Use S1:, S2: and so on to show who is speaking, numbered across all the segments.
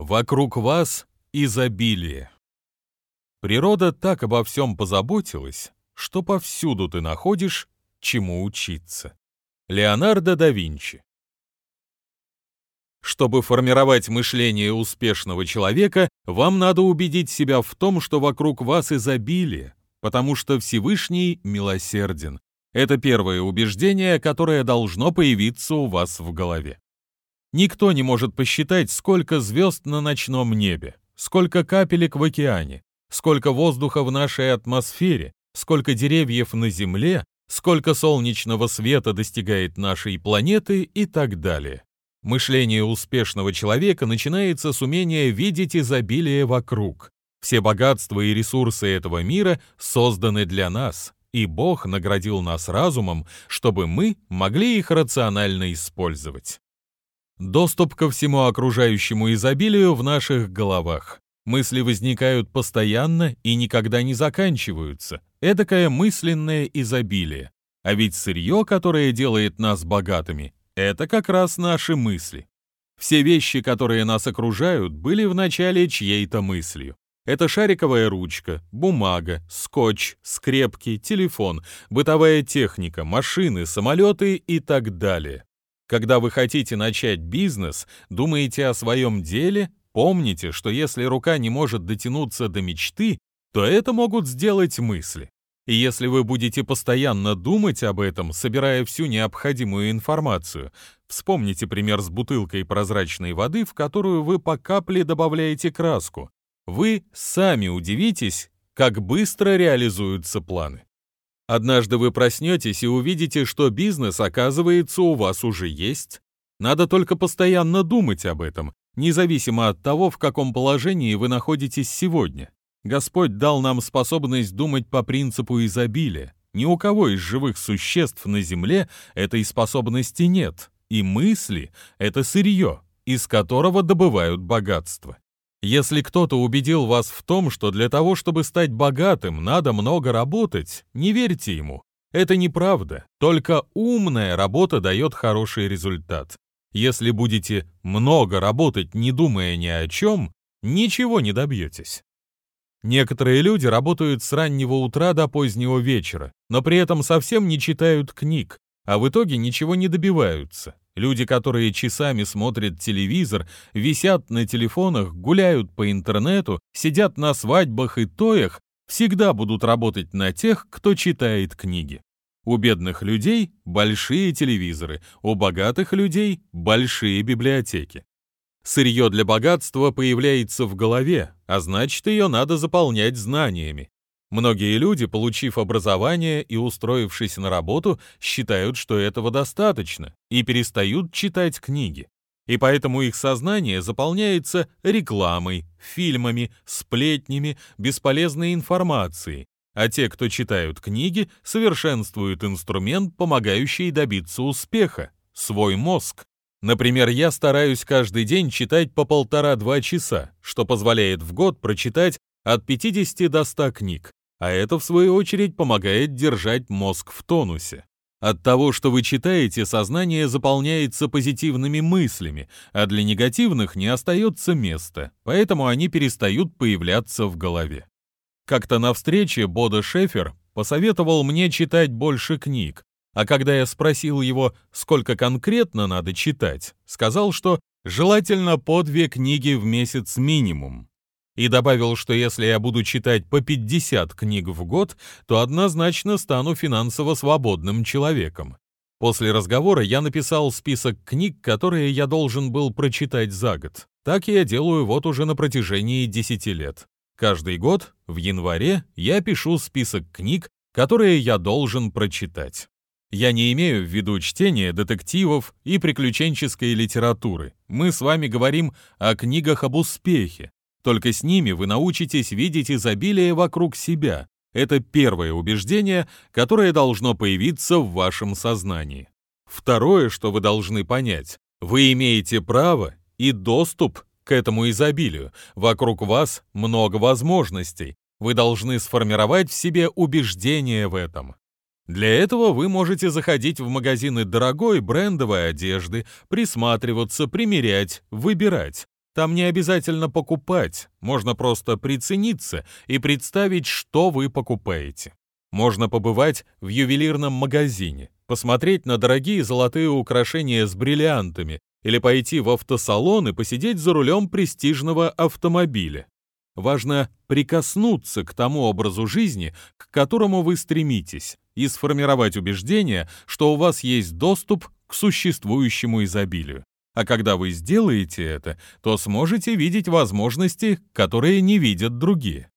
S1: Вокруг вас изобилие. Природа так обо всем позаботилась, что повсюду ты находишь, чему учиться. Леонардо да Винчи. Чтобы формировать мышление успешного человека, вам надо убедить себя в том, что вокруг вас изобилие, потому что Всевышний милосерден. Это первое убеждение, которое должно появиться у вас в голове. Никто не может посчитать, сколько звезд на ночном небе, сколько капелек в океане, сколько воздуха в нашей атмосфере, сколько деревьев на Земле, сколько солнечного света достигает нашей планеты и так далее. Мышление успешного человека начинается с умения видеть изобилие вокруг. Все богатства и ресурсы этого мира созданы для нас, и Бог наградил нас разумом, чтобы мы могли их рационально использовать. Доступ ко всему окружающему изобилию в наших головах. Мысли возникают постоянно и никогда не заканчиваются. Эдакое мысленное изобилие. А ведь сырье, которое делает нас богатыми, это как раз наши мысли. Все вещи, которые нас окружают, были вначале чьей-то мыслью. Это шариковая ручка, бумага, скотч, скрепки, телефон, бытовая техника, машины, самолеты и так далее. Когда вы хотите начать бизнес, думаете о своем деле, помните, что если рука не может дотянуться до мечты, то это могут сделать мысли. И если вы будете постоянно думать об этом, собирая всю необходимую информацию, вспомните пример с бутылкой прозрачной воды, в которую вы по капле добавляете краску. Вы сами удивитесь, как быстро реализуются планы. Однажды вы проснетесь и увидите, что бизнес, оказывается, у вас уже есть. Надо только постоянно думать об этом, независимо от того, в каком положении вы находитесь сегодня. Господь дал нам способность думать по принципу изобилия. Ни у кого из живых существ на Земле этой способности нет, и мысли — это сырье, из которого добывают богатство. Если кто-то убедил вас в том, что для того, чтобы стать богатым, надо много работать, не верьте ему. Это неправда. Только умная работа дает хороший результат. Если будете много работать, не думая ни о чем, ничего не добьетесь. Некоторые люди работают с раннего утра до позднего вечера, но при этом совсем не читают книг, а в итоге ничего не добиваются. Люди, которые часами смотрят телевизор, висят на телефонах, гуляют по интернету, сидят на свадьбах и тоях, всегда будут работать на тех, кто читает книги. У бедных людей большие телевизоры, у богатых людей большие библиотеки. Сырье для богатства появляется в голове, а значит, ее надо заполнять знаниями. Многие люди, получив образование и устроившись на работу, считают, что этого достаточно, и перестают читать книги. И поэтому их сознание заполняется рекламой, фильмами, сплетнями, бесполезной информацией, а те, кто читают книги, совершенствуют инструмент, помогающий добиться успеха — свой мозг. Например, я стараюсь каждый день читать по полтора-два часа, что позволяет в год прочитать от 50 до 100 книг а это, в свою очередь, помогает держать мозг в тонусе. От того, что вы читаете, сознание заполняется позитивными мыслями, а для негативных не остается места, поэтому они перестают появляться в голове. Как-то на встрече Бода Шефер посоветовал мне читать больше книг, а когда я спросил его, сколько конкретно надо читать, сказал, что желательно по две книги в месяц минимум и добавил, что если я буду читать по 50 книг в год, то однозначно стану финансово свободным человеком. После разговора я написал список книг, которые я должен был прочитать за год. Так я делаю вот уже на протяжении 10 лет. Каждый год, в январе, я пишу список книг, которые я должен прочитать. Я не имею в виду чтение детективов и приключенческой литературы. Мы с вами говорим о книгах об успехе, только с ними вы научитесь видеть изобилие вокруг себя. Это первое убеждение, которое должно появиться в вашем сознании. Второе, что вы должны понять, вы имеете право и доступ к этому изобилию. Вокруг вас много возможностей. Вы должны сформировать в себе убеждение в этом. Для этого вы можете заходить в магазины дорогой брендовой одежды, присматриваться, примерять, выбирать. Там не обязательно покупать, можно просто прицениться и представить, что вы покупаете. Можно побывать в ювелирном магазине, посмотреть на дорогие золотые украшения с бриллиантами или пойти в автосалон и посидеть за рулем престижного автомобиля. Важно прикоснуться к тому образу жизни, к которому вы стремитесь, и сформировать убеждение, что у вас есть доступ к существующему изобилию. А когда вы сделаете это, то сможете видеть возможности, которые не видят другие.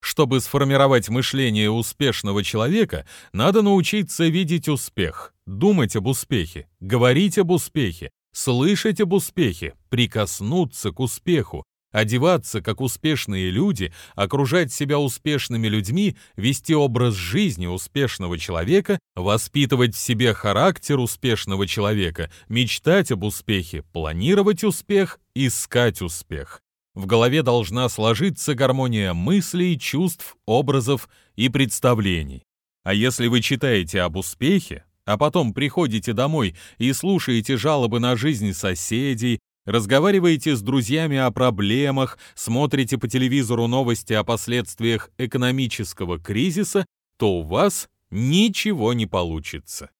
S1: Чтобы сформировать мышление успешного человека, надо научиться видеть успех, думать об успехе, говорить об успехе, слышать об успехе, прикоснуться к успеху, одеваться как успешные люди, окружать себя успешными людьми, вести образ жизни успешного человека, воспитывать в себе характер успешного человека, мечтать об успехе, планировать успех, искать успех. В голове должна сложиться гармония мыслей, чувств, образов и представлений. А если вы читаете об успехе, а потом приходите домой и слушаете жалобы на жизнь соседей, разговариваете с друзьями о проблемах, смотрите по телевизору новости о последствиях экономического кризиса, то у вас ничего не получится.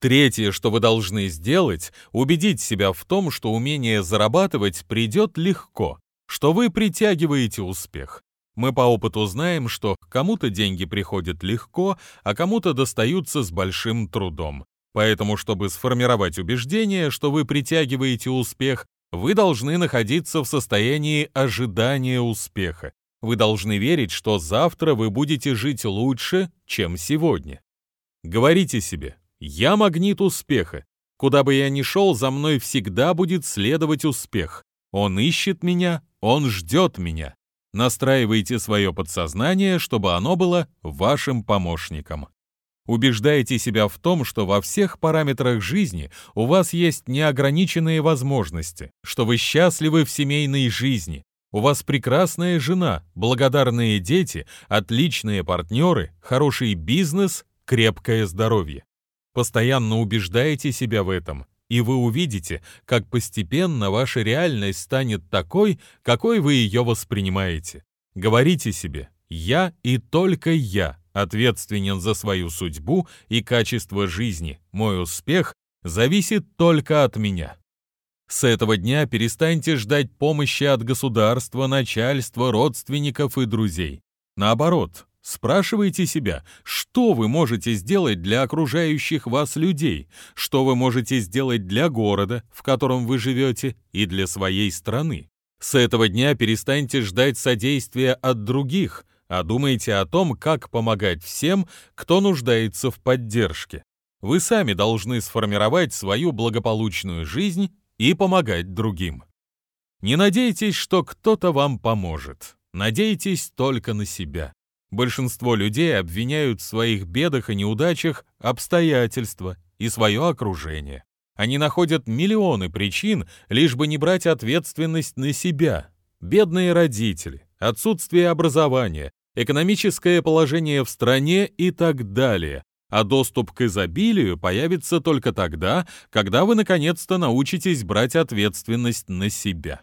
S1: Третье, что вы должны сделать, убедить себя в том, что умение зарабатывать придет легко, что вы притягиваете успех. Мы по опыту знаем, что кому-то деньги приходят легко, а кому-то достаются с большим трудом. Поэтому, чтобы сформировать убеждение, что вы притягиваете успех, вы должны находиться в состоянии ожидания успеха. Вы должны верить, что завтра вы будете жить лучше, чем сегодня. Говорите себе «Я магнит успеха. Куда бы я ни шел, за мной всегда будет следовать успех. Он ищет меня, он ждет меня». Настраивайте свое подсознание, чтобы оно было вашим помощником. Убеждайте себя в том, что во всех параметрах жизни у вас есть неограниченные возможности, что вы счастливы в семейной жизни, у вас прекрасная жена, благодарные дети, отличные партнеры, хороший бизнес, крепкое здоровье. Постоянно убеждайте себя в этом, и вы увидите, как постепенно ваша реальность станет такой, какой вы ее воспринимаете. Говорите себе «я и только я» ответственен за свою судьбу и качество жизни. Мой успех зависит только от меня. С этого дня перестаньте ждать помощи от государства, начальства, родственников и друзей. Наоборот, спрашивайте себя, что вы можете сделать для окружающих вас людей, что вы можете сделать для города, в котором вы живете, и для своей страны. С этого дня перестаньте ждать содействия от других – а думаете о том, как помогать всем, кто нуждается в поддержке. Вы сами должны сформировать свою благополучную жизнь и помогать другим. Не надейтесь, что кто-то вам поможет. Надейтесь только на себя. Большинство людей обвиняют в своих бедах и неудачах обстоятельства и свое окружение. Они находят миллионы причин, лишь бы не брать ответственность на себя. Бедные родители, отсутствие образования, экономическое положение в стране и так далее. А доступ к изобилию появится только тогда, когда вы наконец-то научитесь брать ответственность на себя.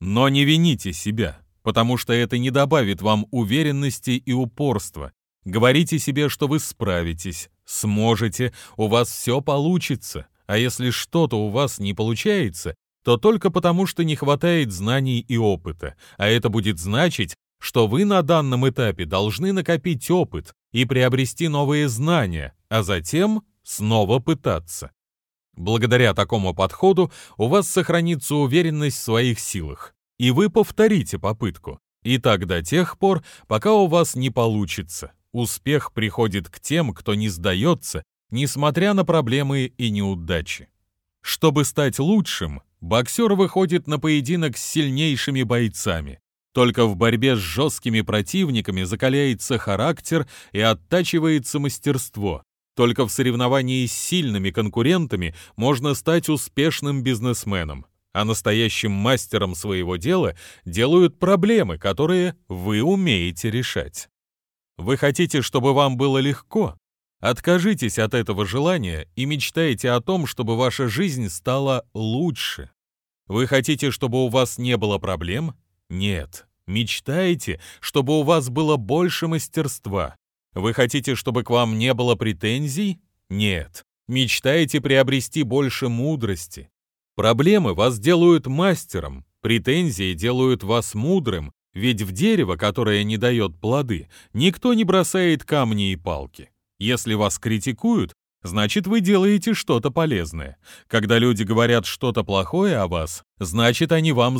S1: Но не вините себя, потому что это не добавит вам уверенности и упорства. Говорите себе, что вы справитесь, сможете, у вас все получится. А если что-то у вас не получается, то только потому, что не хватает знаний и опыта, а это будет значить, что вы на данном этапе должны накопить опыт и приобрести новые знания, а затем снова пытаться. Благодаря такому подходу у вас сохранится уверенность в своих силах, и вы повторите попытку. И так до тех пор, пока у вас не получится. Успех приходит к тем, кто не сдается, несмотря на проблемы и неудачи. Чтобы стать лучшим, боксер выходит на поединок с сильнейшими бойцами. Только в борьбе с жесткими противниками закаляется характер и оттачивается мастерство. Только в соревновании с сильными конкурентами можно стать успешным бизнесменом. А настоящим мастером своего дела делают проблемы, которые вы умеете решать. Вы хотите, чтобы вам было легко? Откажитесь от этого желания и мечтайте о том, чтобы ваша жизнь стала лучше. Вы хотите, чтобы у вас не было проблем? Нет. Мечтаете, чтобы у вас было больше мастерства? Вы хотите, чтобы к вам не было претензий? Нет. Мечтаете приобрести больше мудрости? Проблемы вас делают мастером, претензии делают вас мудрым, ведь в дерево, которое не дает плоды, никто не бросает камни и палки. Если вас критикуют, значит вы делаете что-то полезное. Когда люди говорят что-то плохое о вас, значит они вам